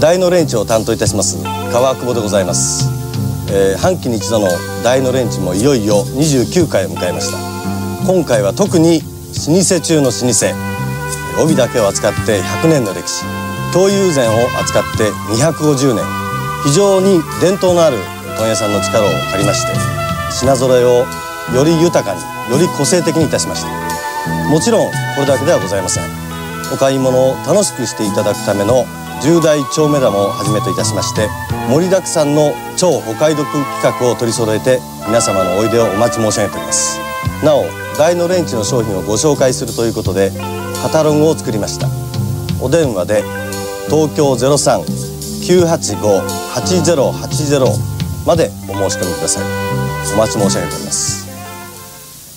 大のレンチを担当いたします川久保でございます、えー、半期に一度の大のレンチもいよいよ29回を迎えました。今回は特に老舗中の老舗帯だけを扱って100年の歴史東友禅を扱って250年非常に伝統のある問屋さんの力を借りまして品揃えをより豊かにより個性的にいたしました。もちろんこれだけではございません。お買い物を楽しくしていただくための重大超目玉をはじめといたしまして盛りだくさんの超お買い得企画を取り揃えて皆様のおいでをお待ち申し上げております。なお大のレンチの商品をご紹介するということでカタログを作りました。お電話で東京03-985-8080までお申し込みください。お待ち申し上げております。